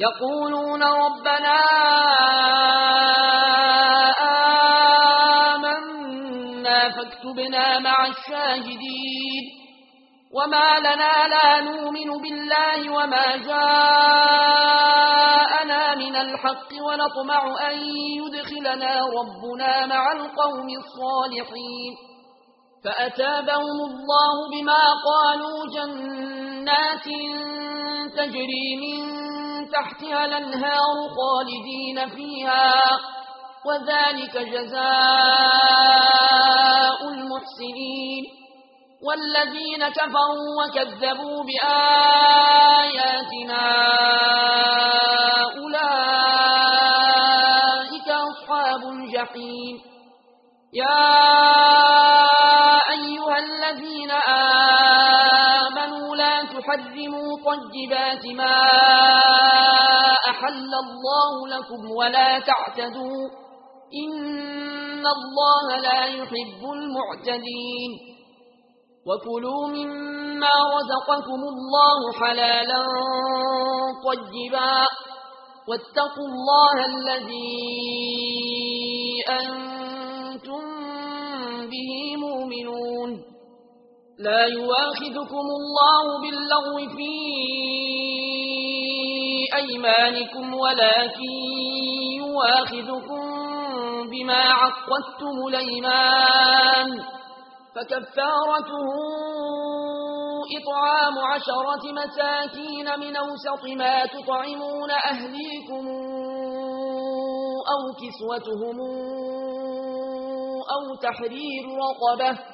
يقولون ربنا آمنا فاكتبنا مع الشاهدين وما لنا لا نؤمن بالله وما جاءنا من الحق ونطمع أن يدخلنا ربنا مع القوم الصالحين فأتابهم الله بما قالوا جنات تجري من تحتها لنهار خالدين فيها وذلك جزاء المحسنين. والذين كفروا وكذبوا بآياتنا حرموا طيبات ما أحل الله لكم ولا تعتدوا إن الله لا يحب المعتدين وكلوا مما رزقكم الله حلالا طيبا واتقوا الله الذين لا يواخذكم الله باللغو في أيمانكم ولكن يواخذكم بما عقدتم الأيمان. فكفارته إطعام عشرة مساكين من أوسط ما تطعمون أهليكم أو كسوتهم أو تحرير رقبة.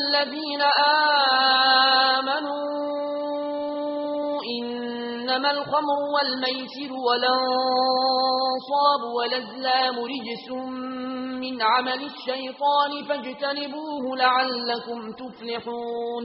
الذين آمنوا إنما الخمر والميسر والأنصاب والأزلام رجس من عمل الشيطان فاجتنبوه لعلكم تفلحون.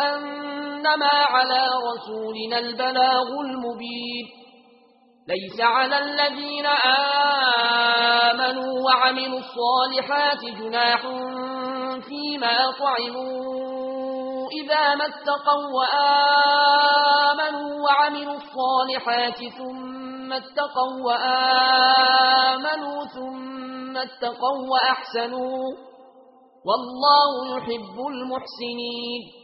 أنما على رسولنا البلاغ المبين. ليس على الذين آمنوا وعملوا الصالحات جناح فيما طعموا. إذا ما اتقوا وآمنوا وعملوا الصالحات ثم اتقوا وآمنوا ثم اتقوا وأحسنوا. والله يحب المحسنين.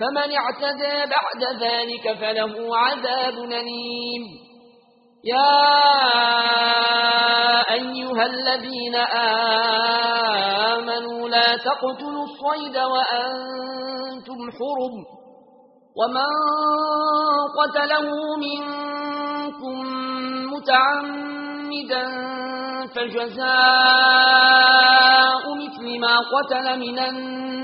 فمن اعتدى بعد ذلك فله عذاب نليم. يا أيها الذين آمنوا لا تقتلوا الصيد وأنتم حرم. ومن قتله منكم متعمدا فجزاء مثل ما قتل من الناس